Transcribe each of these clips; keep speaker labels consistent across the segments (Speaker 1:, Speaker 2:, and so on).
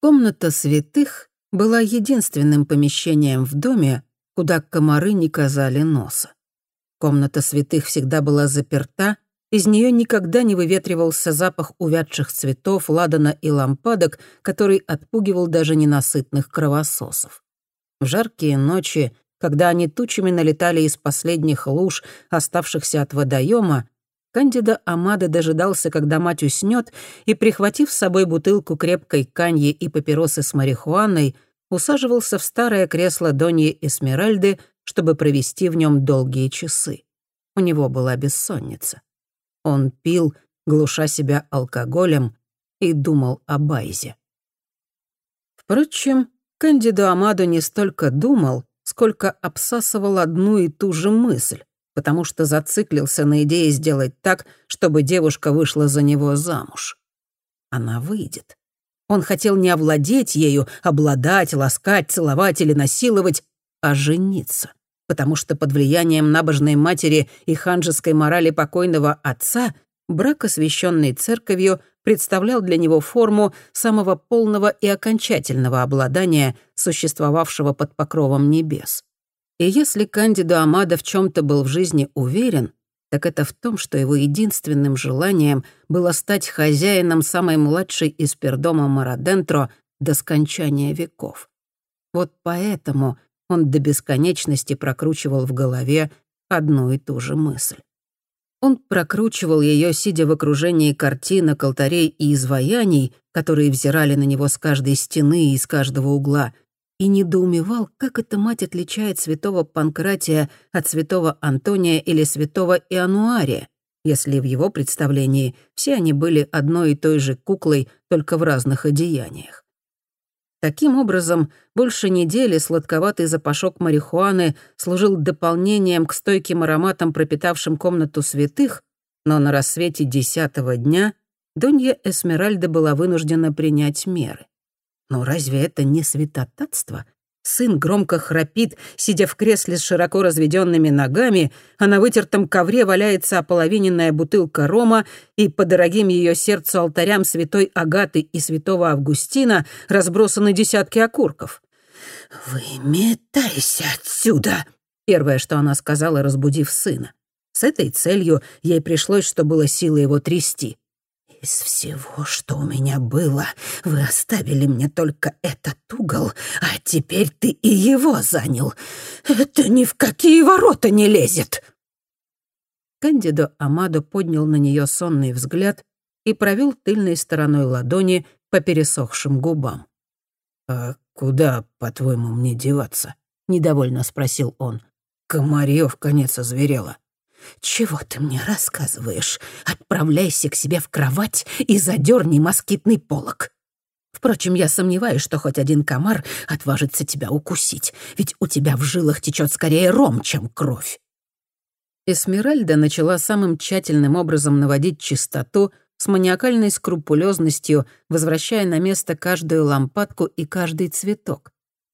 Speaker 1: Комната святых была единственным помещением в доме, куда комары не казали носа. Комната святых всегда была заперта, из нее никогда не выветривался запах увядших цветов, ладана и лампадок, который отпугивал даже ненасытных кровососов. В жаркие ночи, когда они тучами налетали из последних луж, оставшихся от водоема, Кандида Амада дожидался, когда мать уснет, и, прихватив с собой бутылку крепкой каньи и папиросы с марихуаной, усаживался в старое кресло Доньи Эсмеральды, чтобы провести в нем долгие часы. У него была бессонница. Он пил, глуша себя алкоголем, и думал о Байзе. Впрочем, Кандидо Амадо не столько думал, сколько обсасывал одну и ту же мысль, потому что зациклился на идее сделать так, чтобы девушка вышла за него замуж. Она выйдет. Он хотел не овладеть ею, обладать, ласкать, целовать или насиловать, а жениться, потому что под влиянием набожной матери и ханжеской морали покойного отца брак, освященный церковью, представлял для него форму самого полного и окончательного обладания, существовавшего под покровом небес. И если Кандидо Амада в чем то был в жизни уверен, так это в том, что его единственным желанием было стать хозяином самой младшей из пердома Марадентро до скончания веков. Вот поэтому он до бесконечности прокручивал в голове одну и ту же мысль. Он прокручивал ее, сидя в окружении картинок, алтарей и изваяний, которые взирали на него с каждой стены и из каждого угла, и недоумевал, как эта мать отличает святого Панкратия от святого Антония или святого Иануария, если в его представлении все они были одной и той же куклой, только в разных одеяниях. Таким образом, больше недели сладковатый запашок марихуаны служил дополнением к стойким ароматам, пропитавшим комнату святых, но на рассвете десятого дня Донья Эсмеральда была вынуждена принять меры. Но разве это не святотатство? Сын громко храпит, сидя в кресле с широко разведенными ногами, а на вытертом ковре валяется ополовиненная бутылка рома, и по дорогим ее сердцу алтарям святой Агаты и святого Августина разбросаны десятки окурков. «Выметайся отсюда!» — первое, что она сказала, разбудив сына. С этой целью ей пришлось, что было силы его трясти. «Из всего, что у меня было, вы оставили мне только этот угол, а теперь ты и его занял. Это ни в какие ворота не лезет!» Кандидо Амадо поднял на нее сонный взгляд и провел тыльной стороной ладони по пересохшим губам. «А куда, по-твоему, мне деваться?» — недовольно спросил он. Комарьё в конец озверело. «Чего ты мне рассказываешь? Отправляйся к себе в кровать и задерни москитный полог. Впрочем, я сомневаюсь, что хоть один комар отважится тебя укусить, ведь у тебя в жилах течет скорее ром, чем кровь». Эсмеральда начала самым тщательным образом наводить чистоту с маниакальной скрупулезностью, возвращая на место каждую лампадку и каждый цветок.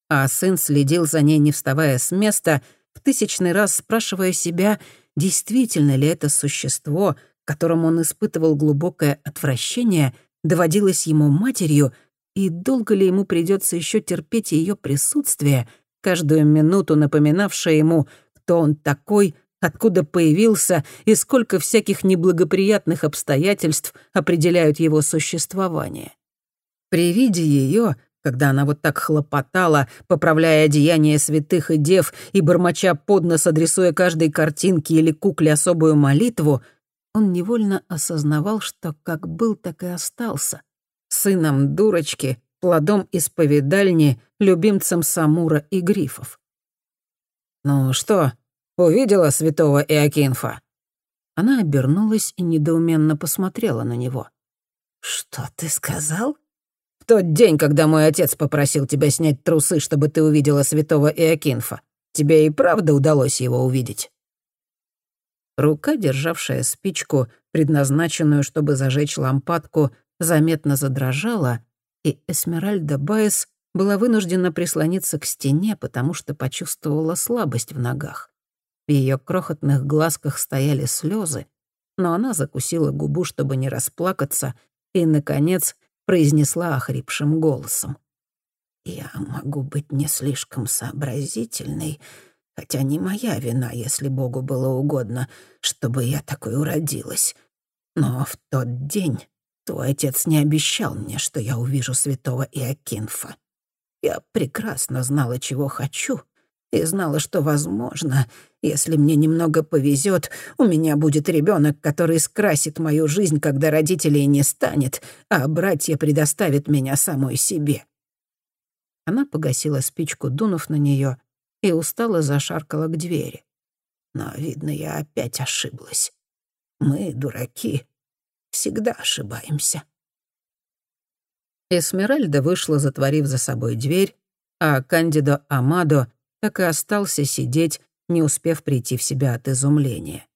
Speaker 1: А сын следил за ней, не вставая с места, в тысячный раз спрашивая себя — действительно ли это существо, которому он испытывал глубокое отвращение, доводилось ему матерью, и долго ли ему придется еще терпеть ее присутствие, каждую минуту напоминавшее ему, кто он такой, откуда появился и сколько всяких неблагоприятных обстоятельств определяют его существование. При виде ее когда она вот так хлопотала, поправляя одеяния святых и дев и бормоча под нос, адресуя каждой картинке или кукле особую молитву, он невольно осознавал, что как был, так и остался. Сыном дурочки, плодом исповедальни, любимцем Самура и Грифов. «Ну что, увидела святого Иокинфа?» Она обернулась и недоуменно посмотрела на него. «Что ты сказал?» Тот день, когда мой отец попросил тебя снять трусы, чтобы ты увидела святого Иокинфа, тебе и правда удалось его увидеть?» Рука, державшая спичку, предназначенную, чтобы зажечь лампадку, заметно задрожала, и Эсмеральда Байес была вынуждена прислониться к стене, потому что почувствовала слабость в ногах. В ее крохотных глазках стояли слезы, но она закусила губу, чтобы не расплакаться, и, наконец, произнесла охрипшим голосом. «Я могу быть не слишком сообразительной, хотя не моя вина, если Богу было угодно, чтобы я такой уродилась. Но в тот день твой отец не обещал мне, что я увижу святого Иокинфа. Я прекрасно знала, чего хочу, и знала, что, возможно, если мне немного повезет, у меня будет ребенок, который скрасит мою жизнь, когда родителей не станет, а братья предоставят меня самой себе. Она погасила спичку, дунув на нее, и устало зашаркала к двери. Но, видно, я опять ошиблась. Мы, дураки, всегда ошибаемся. Эсмеральда вышла, затворив за собой дверь, а Кандидо Амадо так и остался сидеть, не успев прийти в себя от изумления.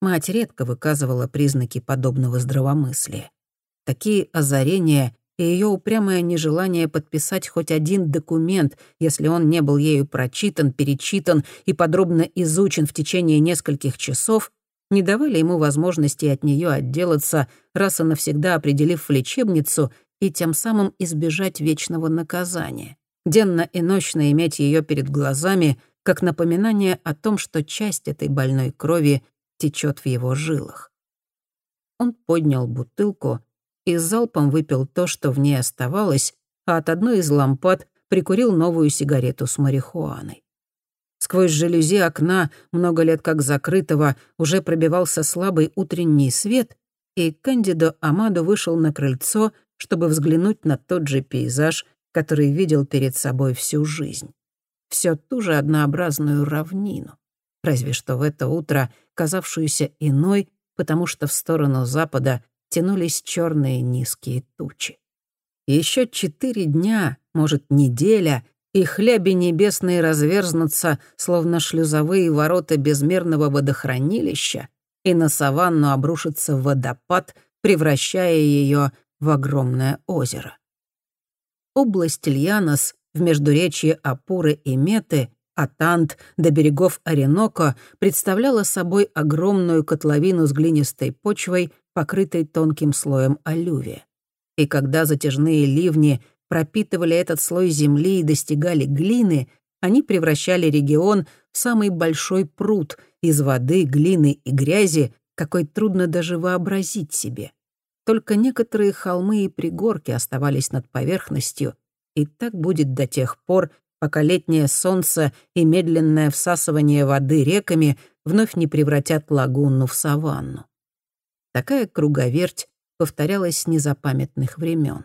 Speaker 1: Мать редко выказывала признаки подобного здравомыслия. Такие озарения и ее упрямое нежелание подписать хоть один документ, если он не был ею прочитан, перечитан и подробно изучен в течение нескольких часов, не давали ему возможности от нее отделаться, раз и навсегда определив в лечебницу и тем самым избежать вечного наказания. Денно и ночно иметь ее перед глазами, как напоминание о том, что часть этой больной крови течет в его жилах. Он поднял бутылку и залпом выпил то, что в ней оставалось, а от одной из лампад прикурил новую сигарету с марихуаной. Сквозь жалюзи окна, много лет как закрытого, уже пробивался слабый утренний свет, и Кандидо Амадо вышел на крыльцо, чтобы взглянуть на тот же пейзаж, который видел перед собой всю жизнь. Всё ту же однообразную равнину, разве что в это утро казавшуюся иной, потому что в сторону запада тянулись черные низкие тучи. Еще четыре дня, может, неделя, и хляби небесные разверзнутся, словно шлюзовые ворота безмерного водохранилища, и на саванну обрушится водопад, превращая ее в огромное озеро. Область Льянос в междуречье Апуры и Меты, Атант до берегов Ореноко представляла собой огромную котловину с глинистой почвой, покрытой тонким слоем алювия. И когда затяжные ливни пропитывали этот слой земли и достигали глины, они превращали регион в самый большой пруд из воды, глины и грязи, какой трудно даже вообразить себе. Только некоторые холмы и пригорки оставались над поверхностью, и так будет до тех пор, пока летнее солнце и медленное всасывание воды реками вновь не превратят лагуну в саванну. Такая круговерть повторялась с незапамятных времен.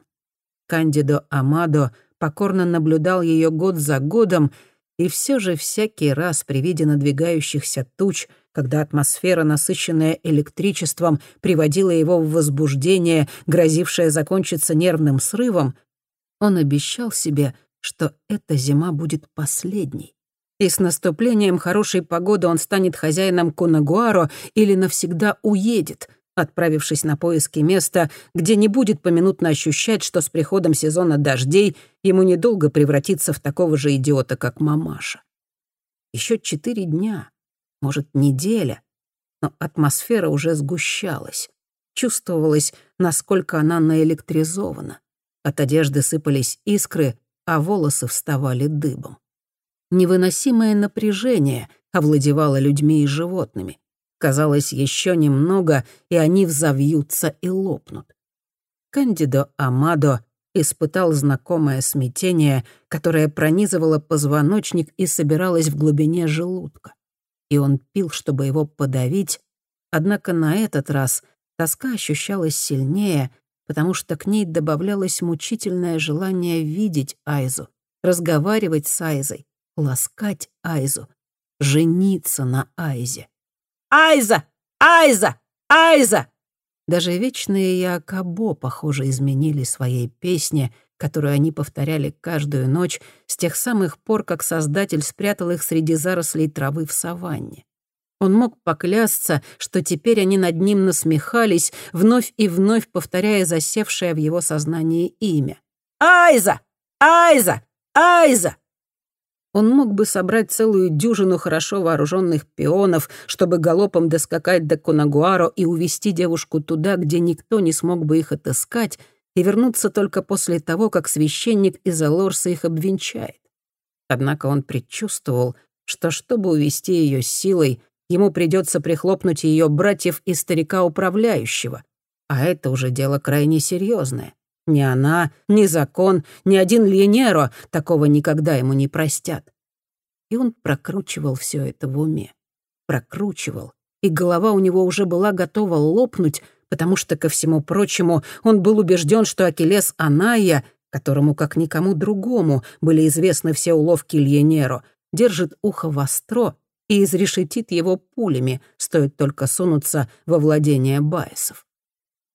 Speaker 1: Кандидо Амадо покорно наблюдал ее год за годом, и все же всякий раз при виде надвигающихся туч, когда атмосфера, насыщенная электричеством, приводила его в возбуждение, грозившее закончиться нервным срывом, он обещал себе, что эта зима будет последней. И с наступлением хорошей погоды он станет хозяином Кунагуаро или навсегда уедет — отправившись на поиски места, где не будет поминутно ощущать, что с приходом сезона дождей ему недолго превратиться в такого же идиота, как мамаша. Еще четыре дня, может, неделя, но атмосфера уже сгущалась. Чувствовалось, насколько она наэлектризована. От одежды сыпались искры, а волосы вставали дыбом. Невыносимое напряжение овладевало людьми и животными. Казалось, еще немного, и они взовьются и лопнут. Кандидо Амадо испытал знакомое смятение, которое пронизывало позвоночник и собиралось в глубине желудка. И он пил, чтобы его подавить, однако на этот раз тоска ощущалась сильнее, потому что к ней добавлялось мучительное желание видеть Айзу, разговаривать с Айзой, ласкать Айзу, жениться на Айзе. Айза! Айза! Айза!» Даже вечные Якобо, похоже, изменили своей песне, которую они повторяли каждую ночь с тех самых пор, как Создатель спрятал их среди зарослей травы в саванне. Он мог поклясться, что теперь они над ним насмехались, вновь и вновь повторяя засевшее в его сознании имя. «Айза! Айза! Айза!» Он мог бы собрать целую дюжину хорошо вооруженных пионов, чтобы галопом доскакать до Конагуаро и увести девушку туда, где никто не смог бы их отыскать, и вернуться только после того, как священник из Алорса их обвенчает. Однако он предчувствовал, что чтобы увести ее силой, ему придется прихлопнуть ее братьев и старика-управляющего, а это уже дело крайне серьезное. Ни она, ни закон, ни один Льенеро такого никогда ему не простят. И он прокручивал все это в уме. Прокручивал. И голова у него уже была готова лопнуть, потому что, ко всему прочему, он был убежден, что Акелес Аная, которому, как никому другому, были известны все уловки Льенеро, держит ухо востро и изрешетит его пулями, стоит только сунуться во владение Байесов.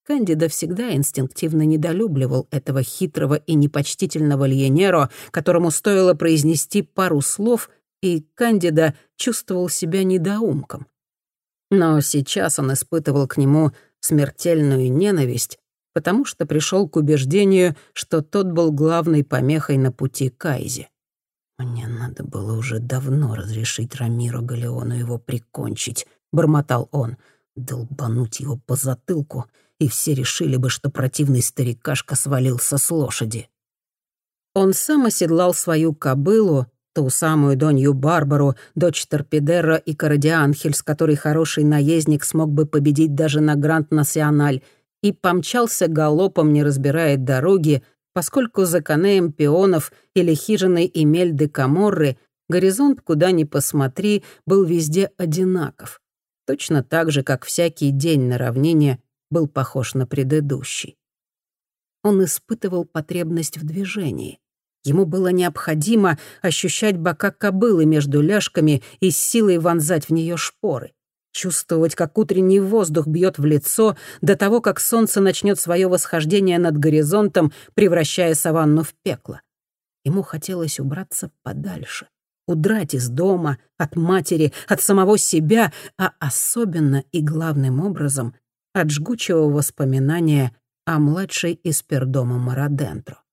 Speaker 1: Кандида всегда инстинктивно недолюбливал этого хитрого и непочтительного Льенеро, которому стоило произнести пару слов, и Кандида чувствовал себя недоумком. Но сейчас он испытывал к нему смертельную ненависть, потому что пришел к убеждению, что тот был главной помехой на пути Кайзи. «Мне надо было уже давно разрешить Рамиру Галеону его прикончить», — бормотал он, — «долбануть его по затылку и все решили бы, что противный старикашка свалился с лошади. Он сам оседлал свою кобылу, ту самую Донью Барбару, дочь Торпедера и Карадианхель, с которой хороший наездник смог бы победить даже на Гранд-Националь, и помчался галопом, не разбирая дороги, поскольку за Канеем Пионов или хижиной Эмель де Каморры горизонт, куда ни посмотри, был везде одинаков. Точно так же, как всякий день на равнине был похож на предыдущий. Он испытывал потребность в движении. Ему было необходимо ощущать бока кобылы между ляжками и силой вонзать в нее шпоры. Чувствовать, как утренний воздух бьет в лицо до того, как солнце начнет свое восхождение над горизонтом, превращая саванну в пекло. Ему хотелось убраться подальше, удрать из дома, от матери, от самого себя, а особенно и главным образом от жгучего воспоминания о младшей из пердома Марадентро.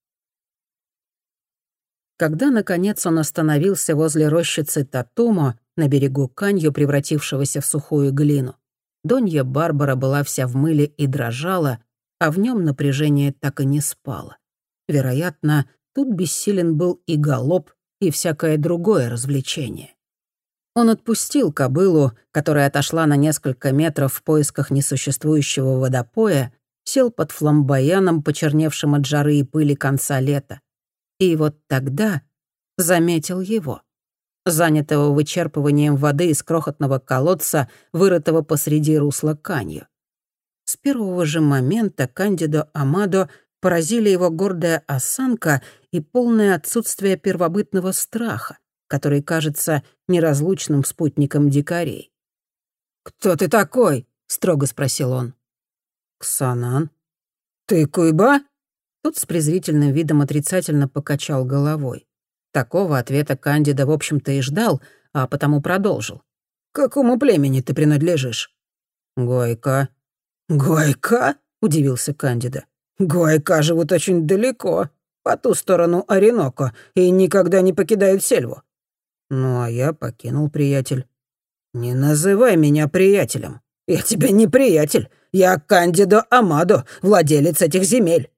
Speaker 1: Когда, наконец, он остановился возле рощицы Татумо на берегу Канью, превратившегося в сухую глину, Донья Барбара была вся в мыле и дрожала, а в нем напряжение так и не спало. Вероятно, тут бессилен был и галоп, и всякое другое развлечение. Он отпустил кобылу, которая отошла на несколько метров в поисках несуществующего водопоя, сел под фламбояном, почерневшим от жары и пыли конца лета. И вот тогда заметил его, занятого вычерпыванием воды из крохотного колодца, вырытого посреди русла Канью. С первого же момента Кандидо Амадо поразили его гордая осанка и полное отсутствие первобытного страха, который кажется неразлучным спутником дикарей. «Кто ты такой?» — строго спросил он. «Ксанан». «Ты Куйба?» Тот с презрительным видом отрицательно покачал головой. Такого ответа Кандида, в общем-то, и ждал, а потому продолжил. «Какому племени ты принадлежишь?» «Гойка». «Гойка?» — удивился Кандида. «Гойка живут очень далеко, по ту сторону Ореноко, и никогда не покидают сельву. Ну, а я покинул приятель. «Не называй меня приятелем. Я тебе не приятель. Я Кандидо Амадо, владелец этих земель.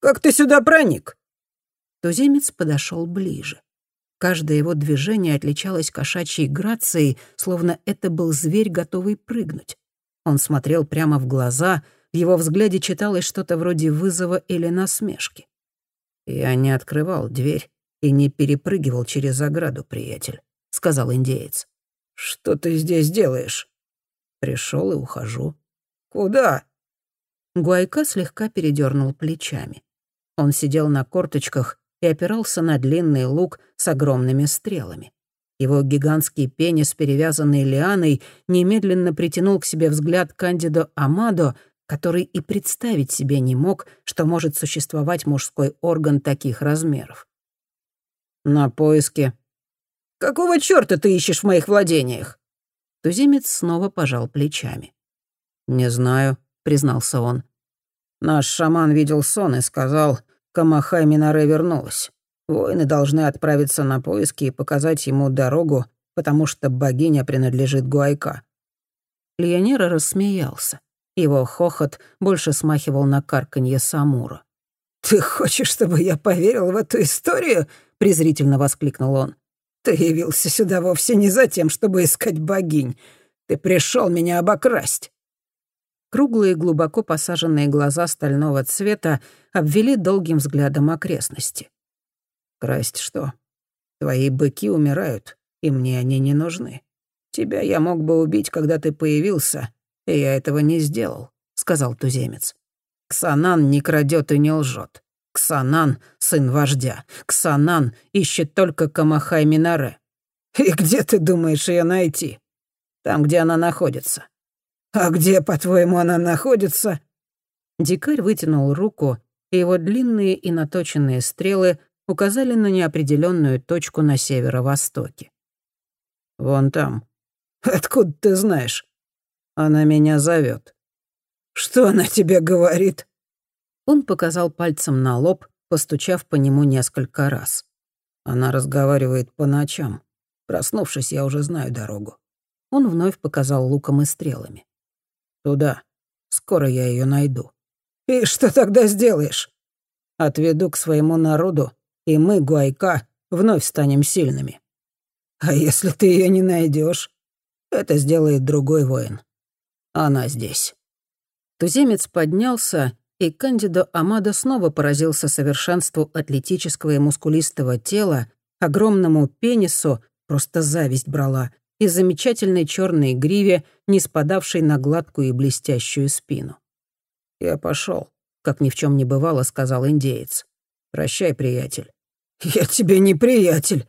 Speaker 1: Как ты сюда проник?» Туземец подошел ближе. Каждое его движение отличалось кошачьей грацией, словно это был зверь, готовый прыгнуть. Он смотрел прямо в глаза, в его взгляде читалось что-то вроде вызова или насмешки. Я не открывал дверь и не перепрыгивал через ограду, приятель», — сказал индеец. «Что ты здесь делаешь?» Пришел и ухожу. «Куда?» Гуайка слегка передернул плечами. Он сидел на корточках и опирался на длинный лук с огромными стрелами. Его гигантский пенис, перевязанный лианой, немедленно притянул к себе взгляд Кандидо Амадо, который и представить себе не мог, что может существовать мужской орган таких размеров. «На поиске». «Какого чёрта ты ищешь в моих владениях?» Туземец снова пожал плечами. «Не знаю», — признался он. «Наш шаман видел сон и сказал, Камахай Минаре вернулась. Воины должны отправиться на поиски и показать ему дорогу, потому что богиня принадлежит Гуайка». Лионера рассмеялся. Его хохот больше смахивал на карканье Самура. «Ты хочешь, чтобы я поверил в эту историю?» — презрительно воскликнул он. «Ты явился сюда вовсе не за тем, чтобы искать богинь. Ты пришел меня обокрасть».
Speaker 2: Круглые, глубоко посаженные глаза стального цвета обвели долгим взглядом окрестности.
Speaker 1: «Красть что? Твои быки умирают, и мне они не нужны. Тебя я мог бы убить, когда ты появился, и я этого не сделал», — сказал туземец. «Ксанан не крадет и не лжет. Ксанан — сын вождя. Ксанан ищет только Камахай Минаре. И где ты думаешь ее найти? Там, где она находится. А где, по-твоему, она находится?»
Speaker 2: Дикарь вытянул руку, и его длинные и наточенные стрелы указали на неопределенную точку на северо-востоке.
Speaker 1: «Вон там. Откуда ты знаешь? Она меня зовет. Что она тебе говорит?»
Speaker 2: Он показал пальцем на лоб, постучав по нему несколько раз.
Speaker 1: Она разговаривает по ночам. Проснувшись, я уже знаю дорогу.
Speaker 2: Он вновь показал луком и стрелами.
Speaker 1: «Туда. Скоро я ее найду». «И что тогда сделаешь?» «Отведу к своему народу, и мы, Гуайка, вновь станем сильными». «А если ты ее не найдешь? Это сделает другой воин. Она здесь».
Speaker 2: Туземец поднялся и Кандидо Амадо снова поразился совершенству атлетического и мускулистого тела, огромному пенису, просто зависть брала, и замечательной черной гриве, не спадавшей на гладкую и блестящую спину.
Speaker 1: «Я пошел, как ни в чем не бывало», — сказал индеец. «Прощай, приятель». «Я тебе не приятель».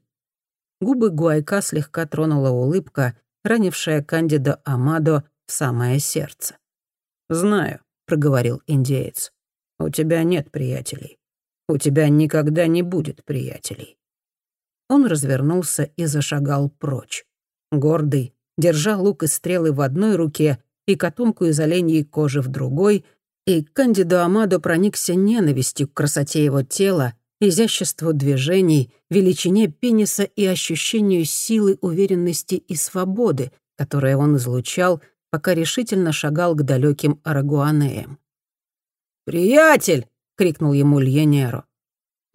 Speaker 2: Губы Гуайка слегка тронула улыбка, ранившая Кандидо Амадо в самое сердце.
Speaker 1: «Знаю», — проговорил индеец. «У тебя нет приятелей. У тебя никогда не будет приятелей».
Speaker 2: Он развернулся и зашагал прочь. Гордый, держа лук и стрелы в одной руке и котомку из оленьей кожи в другой, и Кандидо Амадо проникся ненавистью к красоте его тела, изяществу движений, величине пениса и ощущению силы, уверенности и свободы, которое он излучал — пока решительно шагал к далеким Арагуанеям.
Speaker 1: «Приятель!» — крикнул ему Льенеро.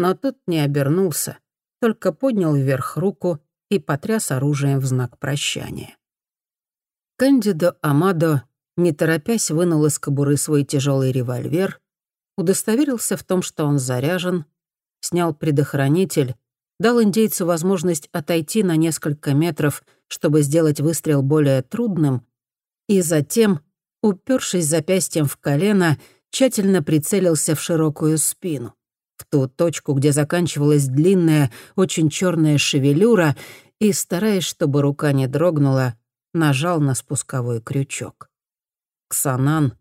Speaker 2: Но тот не обернулся, только поднял вверх руку и потряс оружием в знак прощания. Кандидо Амадо, не торопясь, вынул из кобуры свой тяжелый револьвер, удостоверился в том, что он заряжен, снял предохранитель, дал индейцу возможность отойти на несколько метров, чтобы сделать выстрел более трудным, и затем, упершись запястьем в колено, тщательно прицелился в широкую спину, в ту точку, где заканчивалась длинная, очень черная шевелюра, и, стараясь, чтобы рука не дрогнула, нажал на спусковой крючок. Ксанан,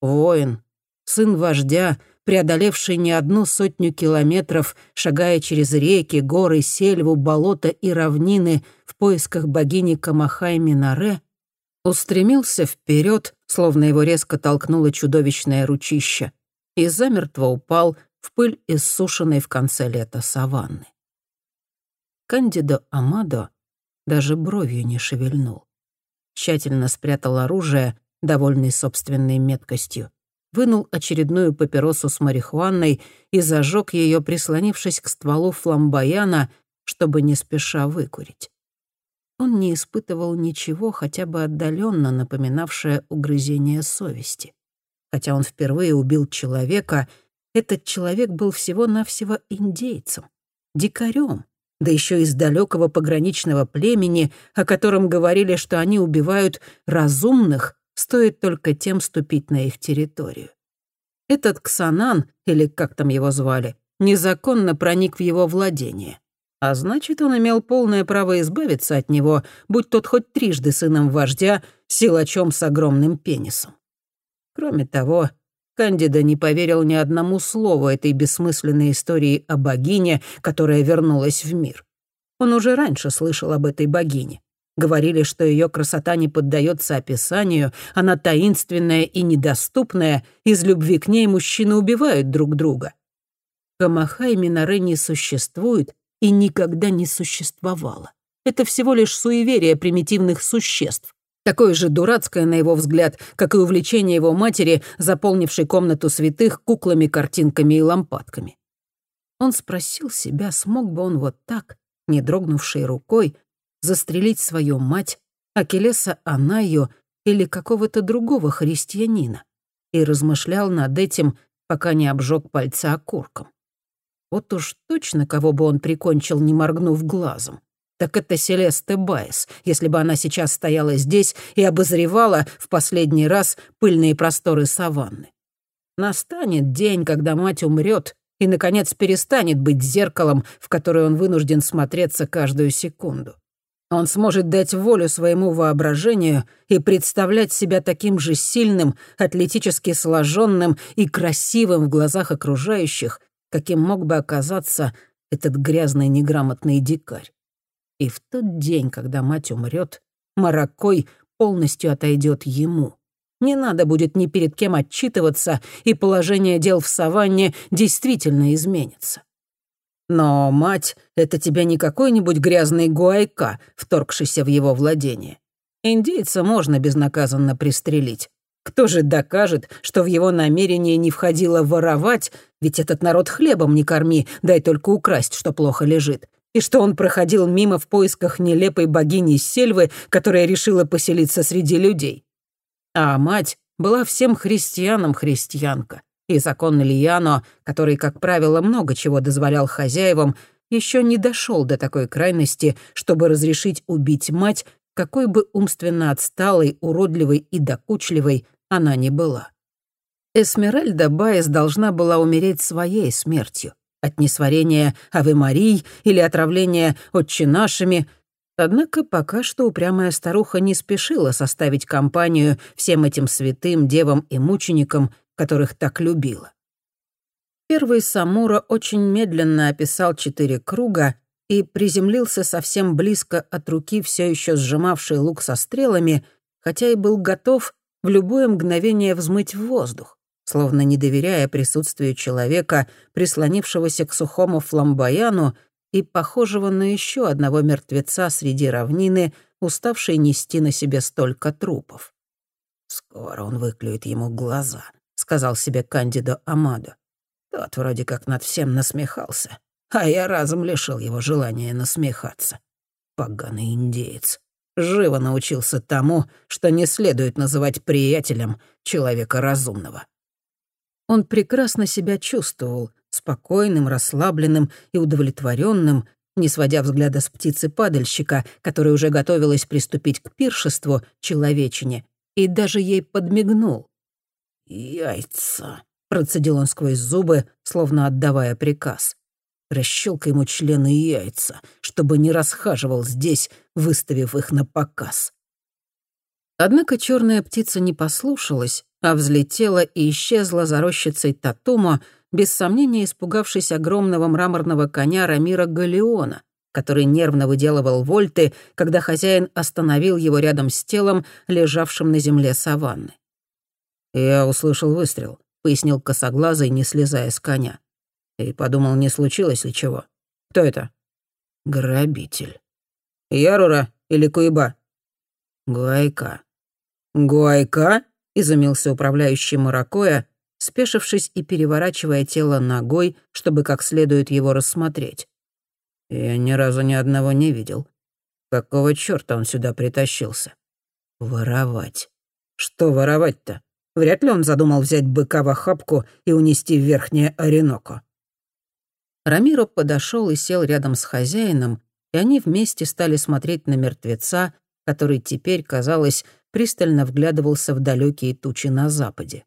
Speaker 2: воин, сын вождя, преодолевший не одну сотню километров, шагая через реки, горы, сельву, болота и равнины в поисках богини Камахай Минаре, устремился вперед, словно его резко толкнуло чудовищное ручище, и замертво упал в пыль иссушенной в конце лета саванны. Кандидо Амадо даже бровью не шевельнул. Тщательно спрятал оружие, довольный собственной меткостью, вынул очередную папиросу с марихуаной и зажег ее, прислонившись к стволу фламбояна, чтобы не спеша выкурить он не испытывал ничего, хотя бы отдаленно напоминавшее угрызение совести. Хотя он впервые убил человека, этот человек был всего-навсего индейцем, дикарем, да еще из далекого пограничного племени, о котором говорили, что они убивают разумных, стоит только тем ступить на их территорию. Этот Ксанан, или как там его звали, незаконно проник в его владение. А значит, он имел полное право избавиться от него, будь тот хоть трижды сыном вождя, силачом с огромным пенисом. Кроме того, Кандида не поверил ни одному слову этой бессмысленной истории о богине, которая вернулась в мир. Он уже раньше слышал об этой богине. Говорили, что ее красота не поддается описанию, она таинственная и недоступная, из любви к ней мужчины убивают друг друга. Камахай Минаре не существует, и никогда не существовало. Это всего лишь суеверие примитивных существ. Такое же дурацкое, на его взгляд, как и увлечение его матери, заполнившей комнату святых куклами, картинками и лампадками. Он спросил себя, смог бы он вот так, не дрогнувшей рукой, застрелить свою мать, Акелеса Анайо или какого-то другого христианина, и размышлял над этим, пока не обжег пальца окурком. Вот уж точно кого бы он прикончил, не моргнув глазом. Так это Селесте Байес, если бы она сейчас стояла здесь и обозревала в последний раз пыльные просторы саванны. Настанет день, когда мать умрет и, наконец, перестанет быть зеркалом, в которое он вынужден смотреться каждую секунду. Он сможет дать волю своему воображению и представлять себя таким же сильным, атлетически сложенным и красивым в глазах окружающих, каким мог бы оказаться этот грязный неграмотный дикарь. И в тот день, когда мать умрет, Маракой полностью отойдет ему. Не надо будет ни перед кем отчитываться, и положение дел в саванне действительно изменится. Но мать — это тебя не какой-нибудь грязный гуайка, вторгшийся в его владение. Индейца можно безнаказанно пристрелить, кто же докажет, что в его намерение не входило воровать, ведь этот народ хлебом не корми, дай только украсть, что плохо лежит, и что он проходил мимо в поисках нелепой богини Сельвы, которая решила поселиться среди людей? А мать была всем христианам христианка, и закон Лияно, который, как правило, много чего дозволял хозяевам, еще не дошел до такой крайности, чтобы разрешить убить мать, какой бы умственно отсталой, уродливой и докучливой она не была. Эсмеральда Байес должна была умереть своей смертью, от несварения Аве Марий или отравления отче нашими, однако пока что упрямая старуха не спешила составить компанию всем этим святым девам и мученикам, которых так любила. Первый Самура очень медленно описал четыре круга и приземлился совсем близко от руки, все еще сжимавшей лук со стрелами, хотя и был готов в любое мгновение взмыть в воздух, словно не доверяя присутствию человека, прислонившегося к сухому фламбояну и похожего на еще одного мертвеца среди равнины, уставшей нести на себе столько трупов. «Скоро он выклюет ему глаза», — сказал себе Кандидо Амадо. Тот вроде как над всем насмехался, а я разом лишил его желания насмехаться. Поганый индеец живо научился тому, что не следует называть приятелем человека разумного. Он прекрасно себя чувствовал, спокойным, расслабленным и удовлетворенным, не сводя взгляда с птицы-падальщика, которая уже готовилась приступить к пиршеству человечине, и даже ей подмигнул. «Яйца», — процедил он сквозь зубы, словно отдавая приказ. Расщелкай ему члены яйца, чтобы не расхаживал здесь, выставив их на показ. Однако черная птица не послушалась, а взлетела и исчезла за рощицей Татума, без сомнения испугавшись огромного мраморного коня Рамира Галеона, который нервно выделывал вольты, когда хозяин остановил его рядом с телом, лежавшим на земле саванны. «Я услышал выстрел», — пояснил косоглазый, не слезая с коня. И подумал, не случилось ли чего. Кто это? Грабитель. Ярура или Куиба? Гуайка. Гуайка? Изумился управляющий Маракоя, спешившись и переворачивая тело ногой, чтобы как следует его рассмотреть. Я ни разу ни одного не видел. Какого чёрта он сюда притащился? Воровать. Что воровать-то? Вряд ли он задумал взять быка в охапку и унести в Верхнее Ореноко. Рамиро подошел и сел рядом с хозяином, и они вместе стали смотреть на мертвеца, который теперь, казалось, пристально вглядывался в далекие тучи на западе.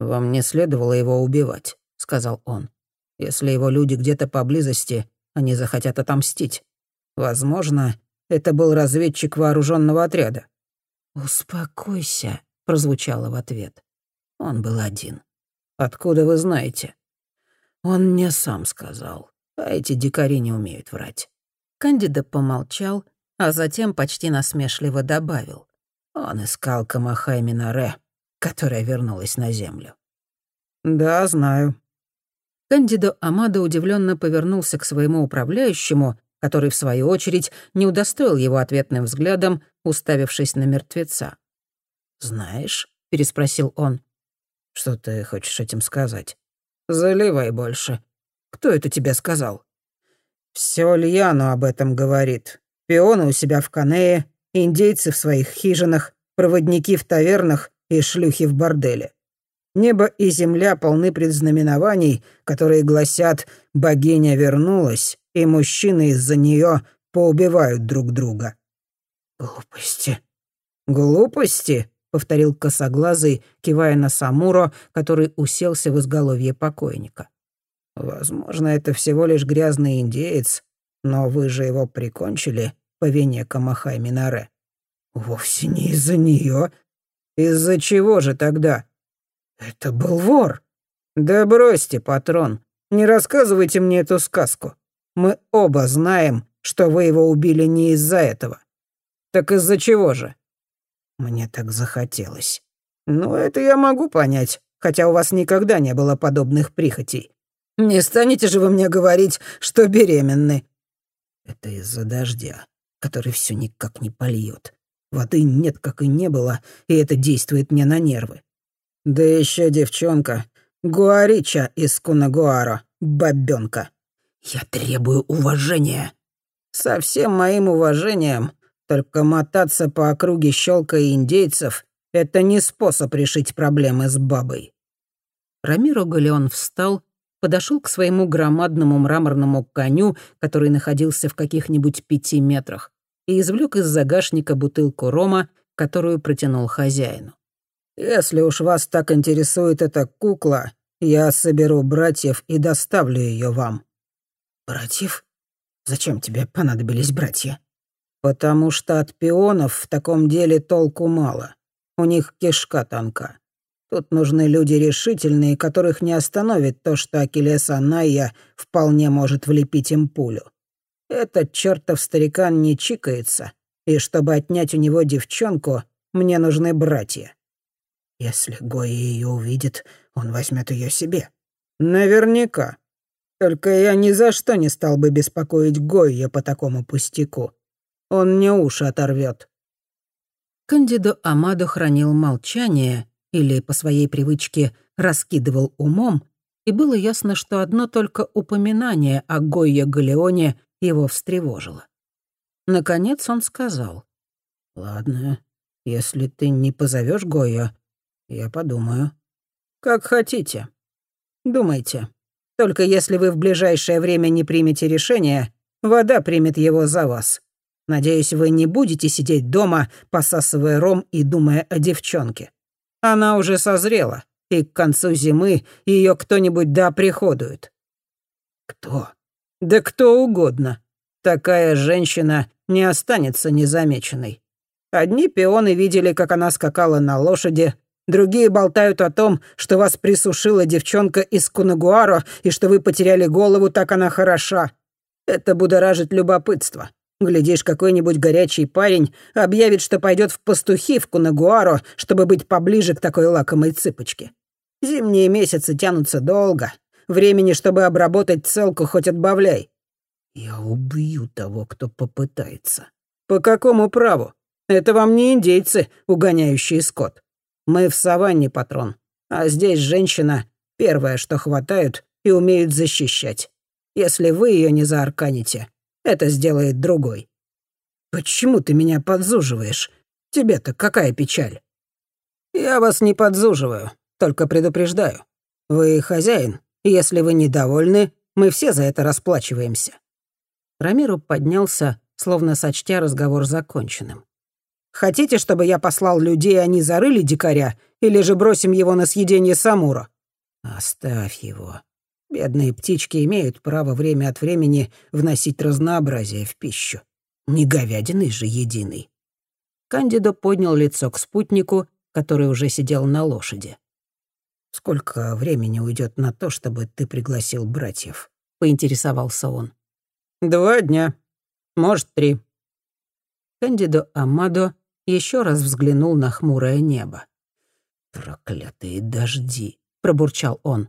Speaker 2: «Вам не следовало его убивать», — сказал он. «Если его люди где-то поблизости, они захотят отомстить. Возможно, это был разведчик вооруженного отряда». «Успокойся», — прозвучало в ответ. Он был один. «Откуда вы знаете?» Он мне сам сказал. А эти дикари не умеют врать. Кандида помолчал, а затем почти насмешливо добавил. Он искал Камахай Минаре, которая вернулась на землю. «Да, знаю». Кандидо Амадо удивленно повернулся к своему управляющему, который, в свою очередь, не удостоил его ответным взглядом, уставившись на мертвеца.
Speaker 1: «Знаешь?» — переспросил он. «Что ты хочешь этим сказать? Заливай больше. Кто это тебе сказал?» «Всё Льяну об этом говорит. Пионы у себя в Канее, индейцы в своих хижинах, проводники в тавернах и шлюхи в борделе. Небо и земля полны предзнаменований, которые гласят «богиня вернулась», и мужчины из-за нее поубивают друг друга. «Глупости». «Глупости?» — повторил косоглазый, кивая на Самуро, который уселся в изголовье покойника. «Возможно, это всего лишь грязный индеец, но вы же его прикончили по вине Камахай Минаре». «Вовсе не из-за нее. Из-за чего же тогда?» «Это был вор». «Да бросьте, патрон, не рассказывайте мне эту сказку. Мы оба знаем, что вы его убили не из-за этого. Так из-за чего же?» Мне так захотелось. Ну, это я могу понять, хотя у вас никогда не было подобных прихотей. Не станете же вы мне говорить, что беременны? Это из-за дождя, который все никак не польет. Воды нет, как и не было, и это действует мне на нервы. Да еще девчонка, Гуарича из Кунагуаро, бабёнка. Я требую уважения. Со всем моим уважением только мотаться по округе щелкая индейцев — это не способ решить проблемы с бабой.
Speaker 2: Рамиро Галеон встал, подошел к своему громадному мраморному коню, который находился в каких-нибудь пяти метрах, и извлек из загашника бутылку рома, которую протянул хозяину.
Speaker 1: «Если уж вас так интересует эта кукла, я соберу братьев и доставлю ее вам». «Братьев? Зачем тебе понадобились братья?» Потому что от пионов в таком деле толку мало. У них кишка тонка. Тут нужны люди решительные, которых не остановит то, что Акелес Анайя вполне может влепить им пулю. Этот чертов старикан не чикается, и чтобы отнять у него девчонку, мне нужны братья. Если Гоя ее увидит, он возьмет ее себе. Наверняка. Только я ни за что не стал бы беспокоить Гойя по такому пустяку. Он мне уши оторвет.
Speaker 2: Кандидо Амадо хранил молчание или, по своей привычке, раскидывал умом, и было ясно, что одно только упоминание о Гойе Галеоне его встревожило. Наконец он сказал.
Speaker 1: «Ладно, если ты не позовешь Гойо, я подумаю. Как хотите. Думайте. Только если вы в ближайшее время не примете решение, вода примет его за вас. Надеюсь, вы не будете сидеть дома, посасывая ром и думая о девчонке. Она уже созрела, и к концу зимы ее кто-нибудь да приходует. Кто? Да кто угодно. Такая женщина не останется незамеченной. Одни пионы видели, как она скакала на лошади, другие болтают о том, что вас присушила девчонка из Кунагуаро и что вы потеряли голову, так она хороша. Это будоражит любопытство. Глядишь, какой-нибудь горячий парень объявит, что пойдет в пастухи в Кунагуаро, чтобы быть поближе к такой лакомой цыпочке. Зимние месяцы тянутся долго. Времени, чтобы обработать целку, хоть отбавляй. Я убью того, кто попытается. По какому праву? Это вам не индейцы, угоняющие скот. Мы в саванне, патрон. А здесь женщина — первое, что хватают и умеют защищать. Если вы ее не заарканите, это сделает другой. Почему ты меня подзуживаешь? Тебе-то какая печаль? Я вас не подзуживаю, только предупреждаю. Вы хозяин, и если вы недовольны, мы все за это расплачиваемся».
Speaker 2: Рамиру поднялся, словно сочтя разговор законченным.
Speaker 1: «Хотите, чтобы я послал людей, они зарыли дикаря, или же бросим его на съедение Самура?» «Оставь его. Бедные птички имеют право время от времени вносить разнообразие в пищу. Не говядиной же единой.
Speaker 2: Кандидо поднял лицо к спутнику, который уже сидел на лошади.
Speaker 1: «Сколько времени уйдет на то, чтобы ты пригласил братьев?»
Speaker 2: — поинтересовался он.
Speaker 1: «Два дня. Может, три».
Speaker 2: Кандидо Амадо еще раз взглянул на хмурое небо.
Speaker 1: «Проклятые дожди», — пробурчал он.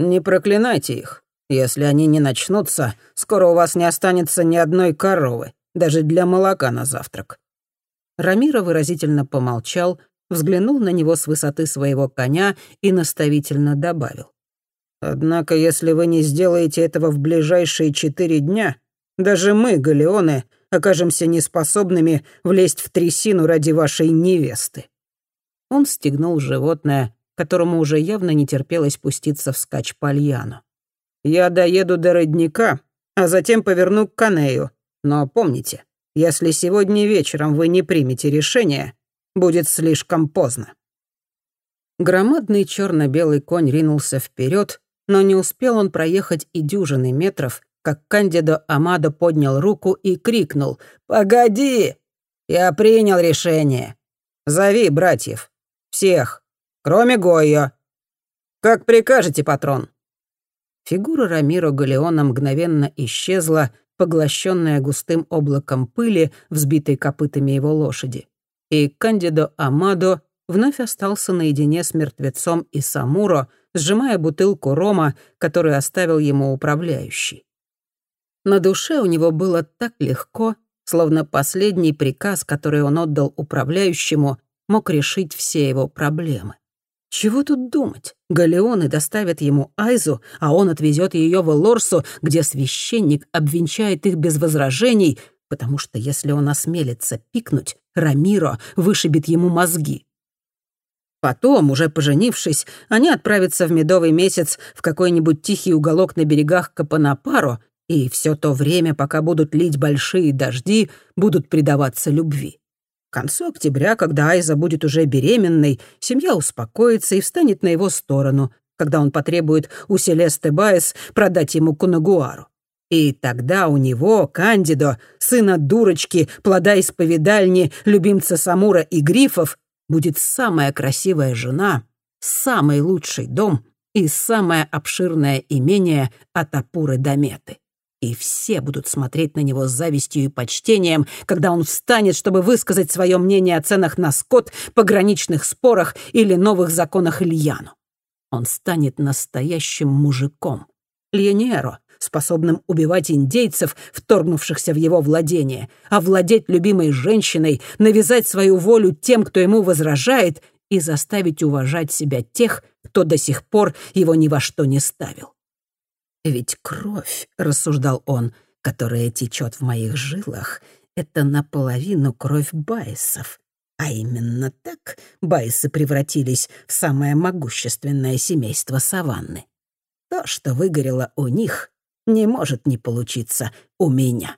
Speaker 1: Не проклинайте их. Если они не начнутся, скоро у вас не останется ни одной коровы, даже для молока на завтрак.
Speaker 2: Рамира выразительно помолчал, взглянул на него с высоты своего коня и наставительно добавил. «Однако, если вы не сделаете этого в ближайшие четыре дня, даже мы, галеоны, окажемся неспособными влезть в трясину ради вашей невесты». Он стегнул животное, которому уже явно не терпелось пуститься в скач по льяну. «Я доеду до родника, а затем поверну к Канею. Но помните, если сегодня вечером вы не примете решение, будет слишком поздно». Громадный черно белый конь ринулся вперед, но не успел он проехать и дюжины метров, как Кандидо Амадо поднял руку и крикнул «Погоди! Я принял решение. Зови братьев. Всех, кроме Гойо. Как прикажете, патрон». Фигура Рамиро Галеона мгновенно исчезла, поглощенная густым облаком пыли, взбитой копытами его лошади. И Кандидо Амадо вновь остался наедине с мертвецом и Самуро, сжимая бутылку рома, которую оставил ему управляющий. На душе у него было так легко, словно последний приказ, который он отдал управляющему, мог решить все его проблемы. Чего тут думать? Галеоны доставят ему Айзу, а он отвезет ее в Элорсу, где священник обвенчает их без возражений, потому что если он осмелится пикнуть, Рамиро вышибет ему мозги. Потом, уже поженившись, они отправятся в медовый месяц в какой-нибудь тихий уголок на берегах Капанапаро, и все то время, пока будут лить большие дожди, будут предаваться любви. К концу октября, когда Айза будет уже беременной, семья успокоится и встанет на его сторону, когда он потребует у Селесты Баес продать ему Кунагуару. И тогда у него, Кандидо, сына дурочки, плода исповедальни, любимца Самура и Грифов, будет самая красивая жена, самый лучший дом и самое обширное имение от Апуры до Меты и все будут смотреть на него с завистью и почтением, когда он встанет, чтобы высказать свое мнение о ценах на скот, пограничных спорах или новых законах Ильяну. Он станет настоящим мужиком, льенеро, способным убивать индейцев, вторгнувшихся в его владение, овладеть любимой женщиной, навязать свою волю тем, кто ему возражает, и заставить уважать себя тех, кто до сих пор его ни во что не ставил. Ведь кровь, рассуждал он, которая течет в моих жилах, это наполовину кровь байсов. А именно так байсы превратились в самое могущественное семейство саванны. То, что выгорело у них, не может не получиться у меня.